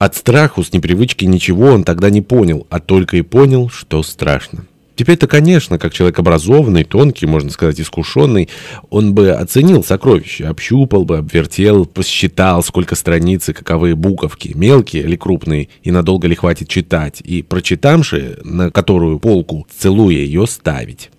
От страху, с непривычки ничего он тогда не понял, а только и понял, что страшно. Теперь-то, конечно, как человек образованный, тонкий, можно сказать, искушенный, он бы оценил сокровища, общупал бы, обвертел, посчитал, сколько страниц и каковые буковки, мелкие или крупные, и надолго ли хватит читать, и, прочитамши, на которую полку, целуя ее, ставить.